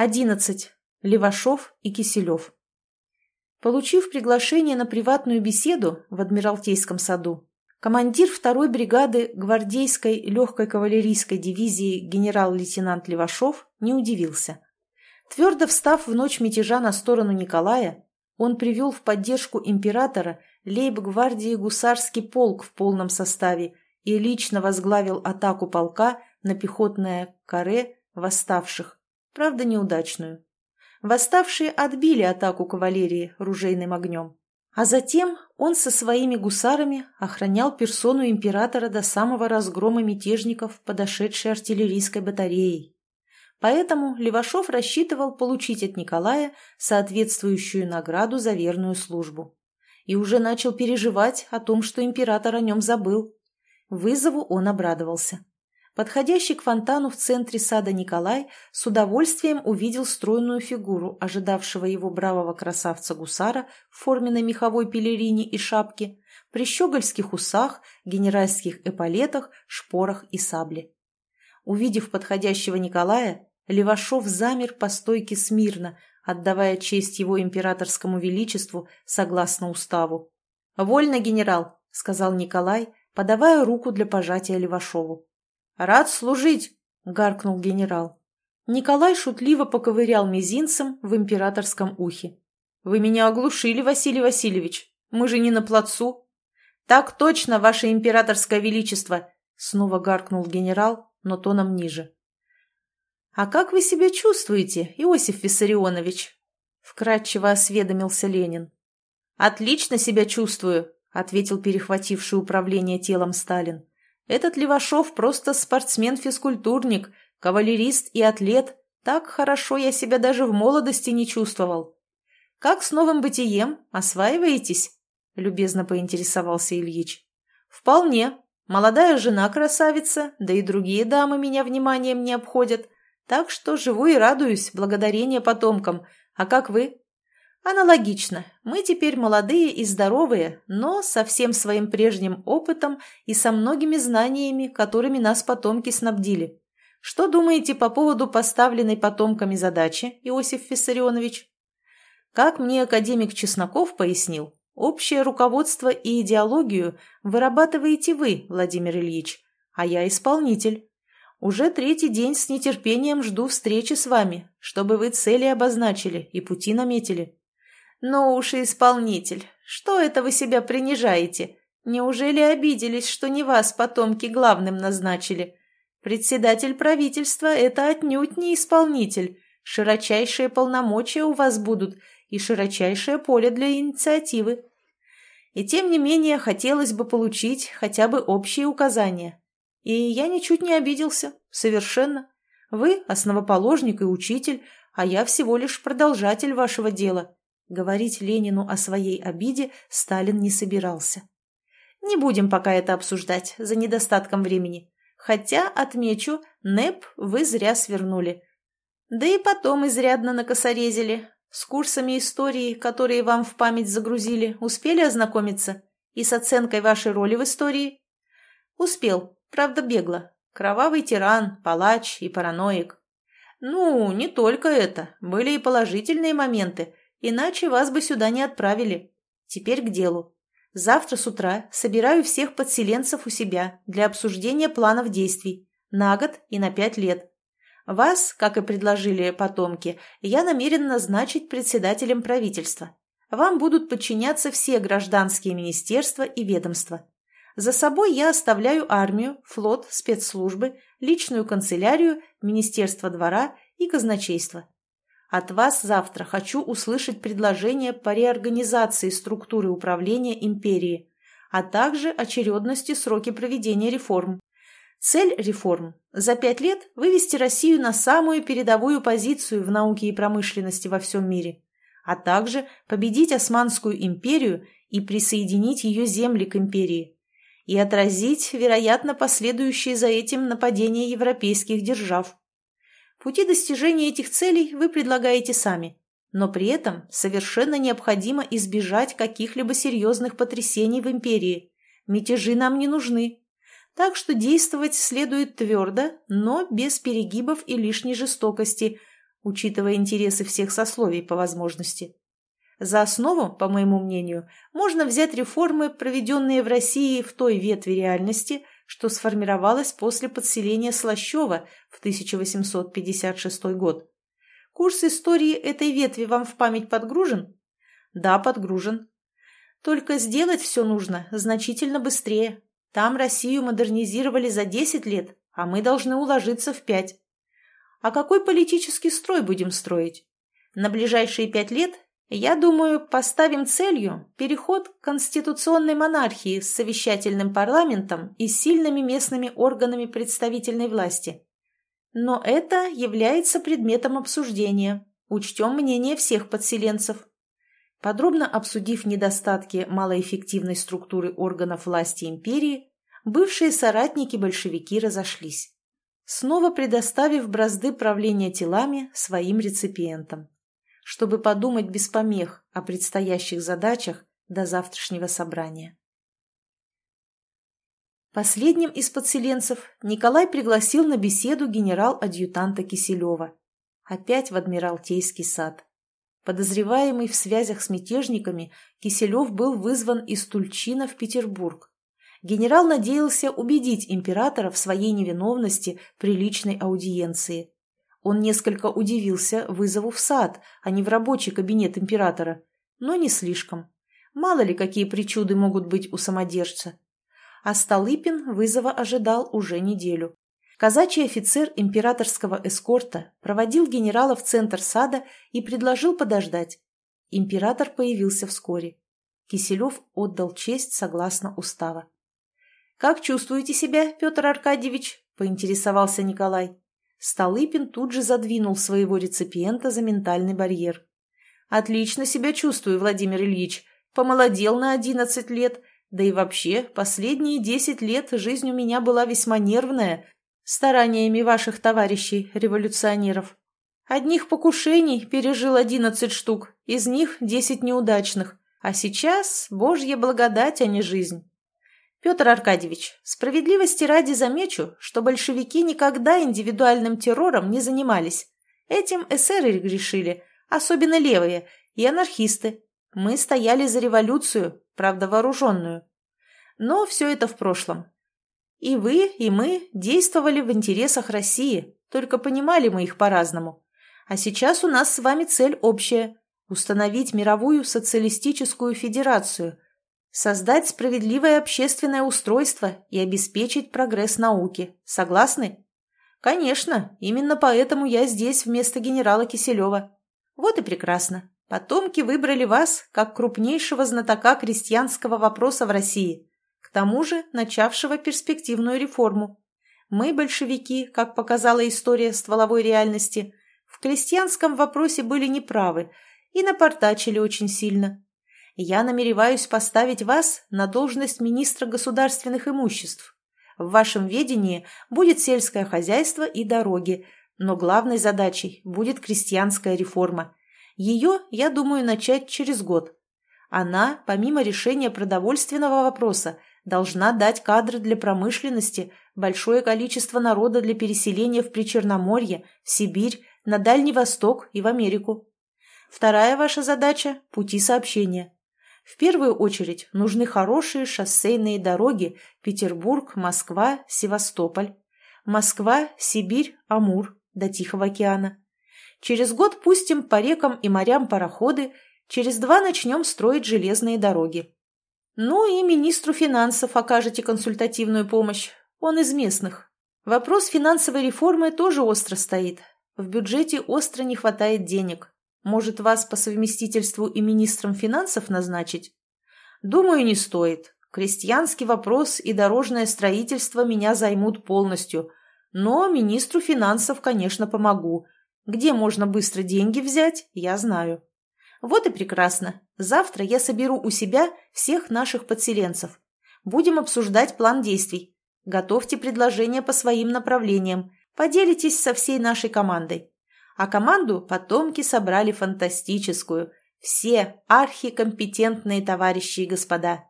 11. Левашов и Киселев. Получив приглашение на приватную беседу в Адмиралтейском саду, командир второй бригады гвардейской легкой кавалерийской дивизии генерал-лейтенант Левашов не удивился. Твердо встав в ночь мятежа на сторону Николая, он привел в поддержку императора лейб-гвардии гусарский полк в полном составе и лично возглавил атаку полка на пехотное каре восставших правда неудачную. Восставшие отбили атаку кавалерии ружейным огнем. А затем он со своими гусарами охранял персону императора до самого разгрома мятежников, подошедшей артиллерийской батареей. Поэтому Левашов рассчитывал получить от Николая соответствующую награду за верную службу. И уже начал переживать о том, что император о нем забыл. Вызову он обрадовался. Подходящий к фонтану в центре сада Николай с удовольствием увидел стройную фигуру ожидавшего его бравого красавца-гусара в форменной меховой пелерине и шапке, при щегольских усах, генеральских эполетах, шпорах и сабле. Увидев подходящего Николая, Левашов замер по стойке смирно, отдавая честь его императорскому величеству согласно уставу. «Вольно, генерал», — сказал Николай, подавая руку для пожатия Левашову. «Рад служить!» — гаркнул генерал. Николай шутливо поковырял мизинцем в императорском ухе. «Вы меня оглушили, Василий Васильевич. Мы же не на плацу». «Так точно, ваше императорское величество!» — снова гаркнул генерал, но тоном ниже. «А как вы себя чувствуете, Иосиф Виссарионович?» — вкратчиво осведомился Ленин. «Отлично себя чувствую», — ответил перехвативший управление телом Сталин. Этот Левашов просто спортсмен-физкультурник, кавалерист и атлет. Так хорошо я себя даже в молодости не чувствовал. Как с новым бытием? Осваиваетесь? Любезно поинтересовался Ильич. Вполне. Молодая жена красавица, да и другие дамы меня вниманием не обходят. Так что живу и радуюсь, благодарение потомкам. А как вы? Аналогично, мы теперь молодые и здоровые, но со всем своим прежним опытом и со многими знаниями, которыми нас потомки снабдили. Что думаете по поводу поставленной потомками задачи, Иосиф Виссарионович? Как мне академик Чесноков пояснил, общее руководство и идеологию вырабатываете вы, Владимир Ильич, а я исполнитель. Уже третий день с нетерпением жду встречи с вами, чтобы вы цели обозначили и пути наметили. «Ну уж и исполнитель, что это вы себя принижаете? Неужели обиделись, что не вас потомки главным назначили? Председатель правительства – это отнюдь не исполнитель. Широчайшие полномочия у вас будут и широчайшее поле для инициативы. И тем не менее хотелось бы получить хотя бы общие указания. И я ничуть не обиделся, совершенно. Вы – основоположник и учитель, а я всего лишь продолжатель вашего дела. Говорить Ленину о своей обиде Сталин не собирался. Не будем пока это обсуждать, за недостатком времени. Хотя, отмечу, НЭП вы зря свернули. Да и потом изрядно накосорезили. С курсами истории, которые вам в память загрузили, успели ознакомиться? И с оценкой вашей роли в истории? Успел, правда бегло. Кровавый тиран, палач и параноик. Ну, не только это. Были и положительные моменты – Иначе вас бы сюда не отправили. Теперь к делу. Завтра с утра собираю всех подселенцев у себя для обсуждения планов действий на год и на пять лет. Вас, как и предложили потомки, я намерен назначить председателем правительства. Вам будут подчиняться все гражданские министерства и ведомства. За собой я оставляю армию, флот, спецслужбы, личную канцелярию, министерство двора и казначейство. От вас завтра хочу услышать предложение по реорганизации структуры управления империи, а также очередности сроки проведения реформ. Цель реформ – за пять лет вывести Россию на самую передовую позицию в науке и промышленности во всем мире, а также победить Османскую империю и присоединить ее земли к империи, и отразить, вероятно, последующие за этим нападения европейских держав. Пути достижения этих целей вы предлагаете сами, но при этом совершенно необходимо избежать каких-либо серьезных потрясений в империи. Мятежи нам не нужны. Так что действовать следует твердо, но без перегибов и лишней жестокости, учитывая интересы всех сословий по возможности. За основу, по моему мнению, можно взять реформы, проведенные в России в той ветви реальности, что сформировалась после подселения Слащева в 1856 год. Курс истории этой ветви вам в память подгружен? Да, подгружен. Только сделать все нужно значительно быстрее. Там Россию модернизировали за 10 лет, а мы должны уложиться в 5. А какой политический строй будем строить? На ближайшие пять лет я думаю, поставим целью переход к конституционной монархии с совещательным парламентом и сильными местными органами представительной власти. Но это является предметом обсуждения. Учтем мнение всех подселенцев. Подробно обсудив недостатки малоэффективной структуры органов власти империи, бывшие соратники-большевики разошлись, снова предоставив бразды правления телами своим реципиентам чтобы подумать без помех о предстоящих задачах до завтрашнего собрания. Последним из подселенцев Николай пригласил на беседу генерал-адъютанта Киселева. Опять в Адмиралтейский сад. Подозреваемый в связях с мятежниками, Киселев был вызван из Тульчина в Петербург. Генерал надеялся убедить императора в своей невиновности при личной аудиенции. Он несколько удивился вызову в сад, а не в рабочий кабинет императора, но не слишком. Мало ли, какие причуды могут быть у самодержца. А Столыпин вызова ожидал уже неделю. Казачий офицер императорского эскорта проводил генерала в центр сада и предложил подождать. Император появился вскоре. Киселев отдал честь согласно устава. «Как чувствуете себя, Петр Аркадьевич?» – поинтересовался Николай. Столыпин тут же задвинул своего реципиента за ментальный барьер. «Отлично себя чувствую, Владимир Ильич. Помолодел на одиннадцать лет. Да и вообще, последние десять лет жизнь у меня была весьма нервная, стараниями ваших товарищей, революционеров. Одних покушений пережил одиннадцать штук, из них десять неудачных. А сейчас божья благодать, а не жизнь. Петр Аркадьевич, справедливости ради замечу, что большевики никогда индивидуальным террором не занимались. Этим эсеры грешили, особенно левые, и анархисты. Мы стояли за революцию, правда вооруженную. Но все это в прошлом. И вы, и мы действовали в интересах России, только понимали мы их по-разному. А сейчас у нас с вами цель общая – установить мировую социалистическую федерацию – Создать справедливое общественное устройство и обеспечить прогресс науки. Согласны? Конечно, именно поэтому я здесь вместо генерала Киселева. Вот и прекрасно. Потомки выбрали вас как крупнейшего знатока крестьянского вопроса в России, к тому же начавшего перспективную реформу. Мы, большевики, как показала история стволовой реальности, в крестьянском вопросе были неправы и напортачили очень сильно я намереваюсь поставить вас на должность министра государственных имуществ. В вашем ведении будет сельское хозяйство и дороги, но главной задачей будет крестьянская реформа. Ее, я думаю, начать через год. Она, помимо решения продовольственного вопроса, должна дать кадры для промышленности, большое количество народа для переселения в Причерноморье, в Сибирь, на Дальний Восток и в Америку. Вторая ваша задача – пути сообщения. В первую очередь нужны хорошие шоссейные дороги Петербург, Москва, Севастополь, Москва, Сибирь, Амур до Тихого океана. Через год пустим по рекам и морям пароходы, через два начнем строить железные дороги. Ну и министру финансов окажете консультативную помощь. Он из местных. Вопрос финансовой реформы тоже остро стоит. В бюджете остро не хватает денег. Может, вас по совместительству и министром финансов назначить? Думаю, не стоит. Крестьянский вопрос и дорожное строительство меня займут полностью. Но министру финансов, конечно, помогу. Где можно быстро деньги взять, я знаю. Вот и прекрасно. Завтра я соберу у себя всех наших подселенцев. Будем обсуждать план действий. Готовьте предложения по своим направлениям. Поделитесь со всей нашей командой. А команду потомки собрали фантастическую. Все архикомпетентные товарищи и господа.